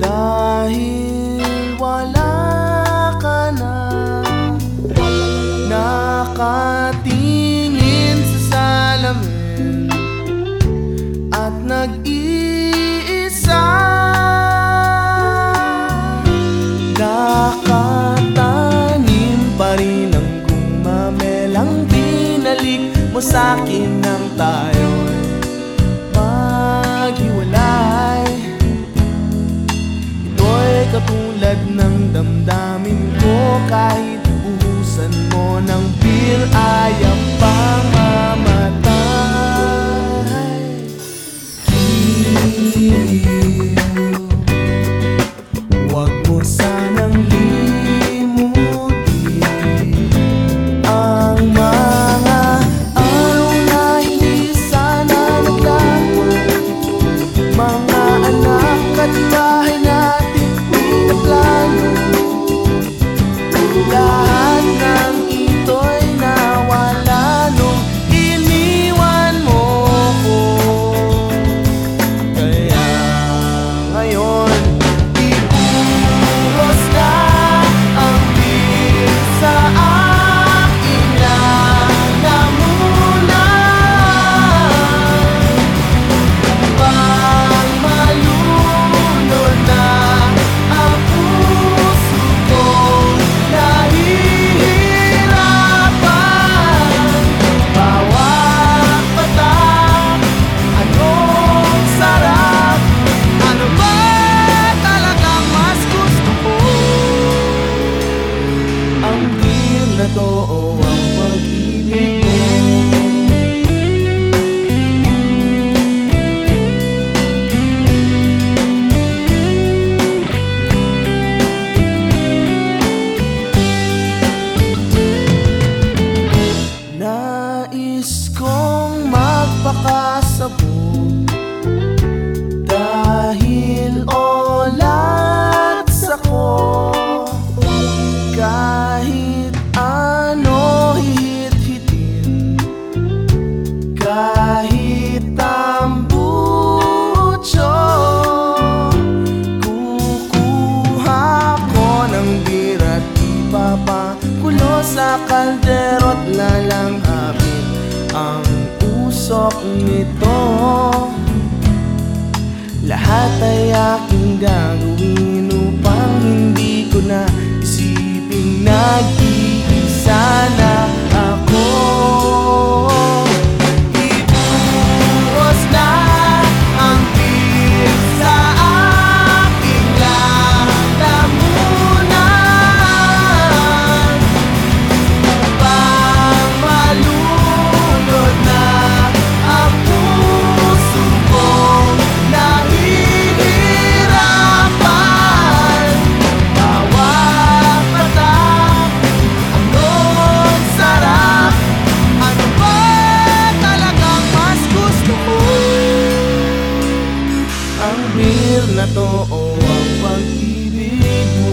Dahil wala ka na Nakatingin sa salamin At nag-iisa. Nakatanim pa rin ang gumamelang binalik mo sa'kin ng tayo'y Nais kong magpakasabog Dahil olat ako Kahit ano hihit-hitin Kahit tambucho Kukuha ko ng bira at ipapakulo sa kalderot Lalanghapin ang usok nito. Lahat ay aking gagawin upang hindi ko na isipin nag-iisa na Marahil na to o ang pag-ibig